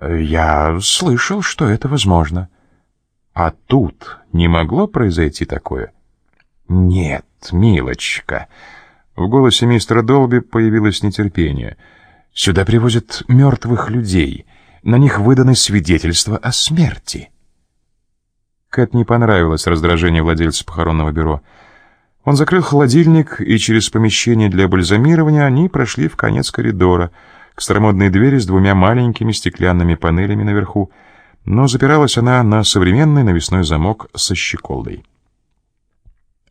Я слышал, что это возможно. А тут не могло произойти такое? Нет, милочка. В голосе мистера Долби появилось нетерпение. Сюда привозят мертвых людей. На них выданы свидетельства о смерти. Кэт не понравилось раздражение владельца похоронного бюро. Он закрыл холодильник, и через помещение для бальзамирования они прошли в конец коридора, к старомодной двери с двумя маленькими стеклянными панелями наверху, но запиралась она на современный навесной замок со щеколдой.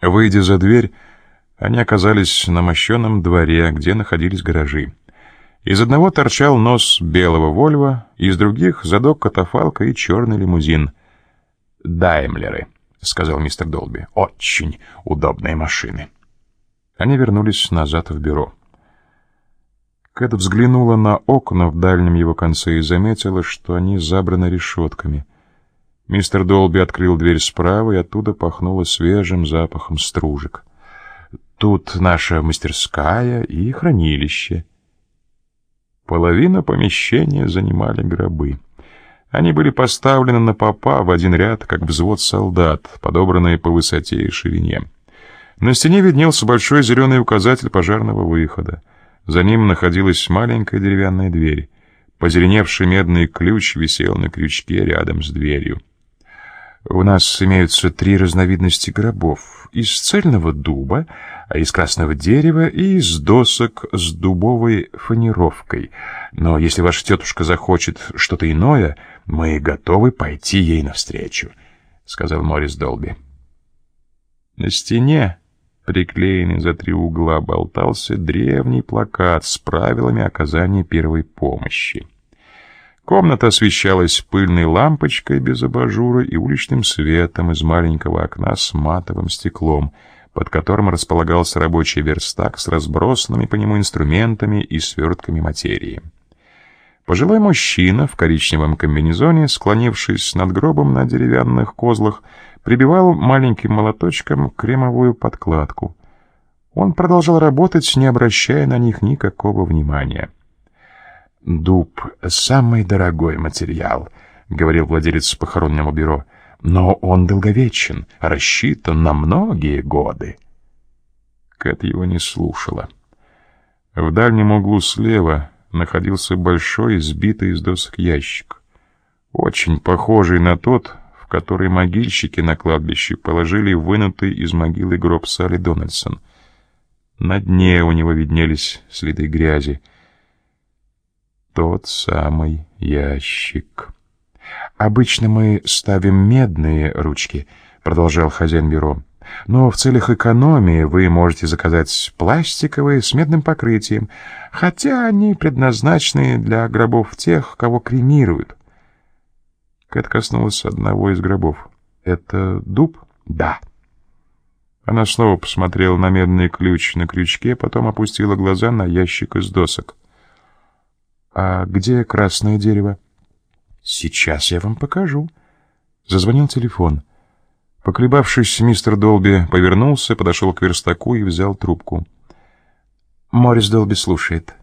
Выйдя за дверь, они оказались на мощенном дворе, где находились гаражи. Из одного торчал нос белого Вольва, из других — задок катафалка и черный лимузин. «Даймлеры», — сказал мистер Долби. «Очень удобные машины». Они вернулись назад в бюро. Кэт взглянула на окна в дальнем его конце и заметила, что они забраны решетками. Мистер Долби открыл дверь справа, и оттуда пахнуло свежим запахом стружек. «Тут наша мастерская и хранилище». Половина помещения занимали гробы. Они были поставлены на попа в один ряд, как взвод солдат, подобранные по высоте и ширине. На стене виднелся большой зеленый указатель пожарного выхода. За ним находилась маленькая деревянная дверь. Позеленевший медный ключ висел на крючке рядом с дверью. У нас имеются три разновидности гробов: из цельного дуба, а из красного дерева и из досок с дубовой фанеровкой. Но если ваша тетушка захочет что-то иное, мы готовы пойти ей навстречу, сказал Морис Долби. На стене, приклеенный за три угла, болтался древний плакат с правилами оказания первой помощи. Комната освещалась пыльной лампочкой без абажура и уличным светом из маленького окна с матовым стеклом, под которым располагался рабочий верстак с разбросанными по нему инструментами и свертками материи. Пожилой мужчина в коричневом комбинезоне, склонившись над гробом на деревянных козлах, прибивал маленьким молоточком кремовую подкладку. Он продолжал работать, не обращая на них никакого внимания. «Дуб — самый дорогой материал», — говорил владелец похоронного бюро, «но он долговечен, рассчитан на многие годы». Кэт его не слушала. В дальнем углу слева находился большой, сбитый из досок ящик, очень похожий на тот, который могильщики на кладбище положили вынутый из могилы гроб Салли Дональдсон. На дне у него виднелись следы грязи — тот самый ящик. Обычно мы ставим медные ручки, продолжал хозяин бюро. Но в целях экономии вы можете заказать пластиковые с медным покрытием, хотя они предназначены для гробов тех, кого кремируют. Кэт коснулась одного из гробов. Это дуб? Да. Она снова посмотрела на медный ключ на крючке, потом опустила глаза на ящик из досок. «А где красное дерево?» «Сейчас я вам покажу». Зазвонил телефон. Поколебавшись, мистер Долби повернулся, подошел к верстаку и взял трубку. Морис Долби слушает.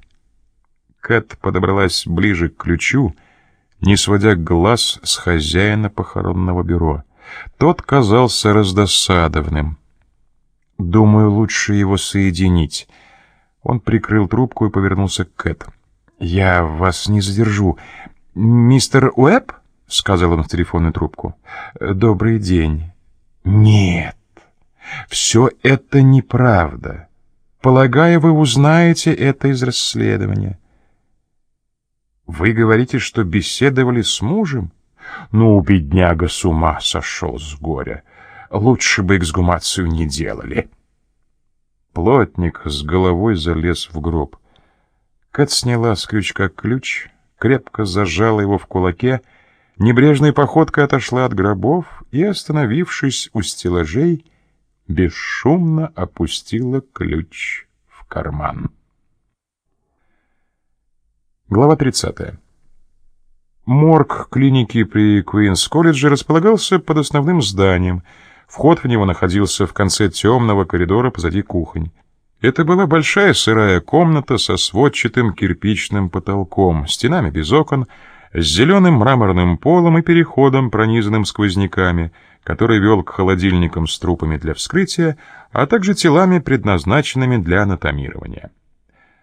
Кэт подобралась ближе к ключу, не сводя глаз с хозяина похоронного бюро. Тот казался раздосадованным. «Думаю, лучше его соединить». Он прикрыл трубку и повернулся к Кэт. «Я вас не задержу. Мистер Уэбб?» — сказал он в телефонную трубку. «Добрый день». «Нет, все это неправда. Полагаю, вы узнаете это из расследования». «Вы говорите, что беседовали с мужем?» «Ну, бедняга с ума сошел с горя. Лучше бы эксгумацию не делали». Плотник с головой залез в гроб. Кэт сняла с крючка ключ, крепко зажала его в кулаке, небрежной походкой отошла от гробов и, остановившись у стеллажей, бесшумно опустила ключ в карман. Глава 30. Морг клиники при Куинс-колледже располагался под основным зданием. Вход в него находился в конце темного коридора позади кухонь. Это была большая сырая комната со сводчатым кирпичным потолком, стенами без окон, с зеленым мраморным полом и переходом, пронизанным сквозняками, который вел к холодильникам с трупами для вскрытия, а также телами, предназначенными для анатомирования.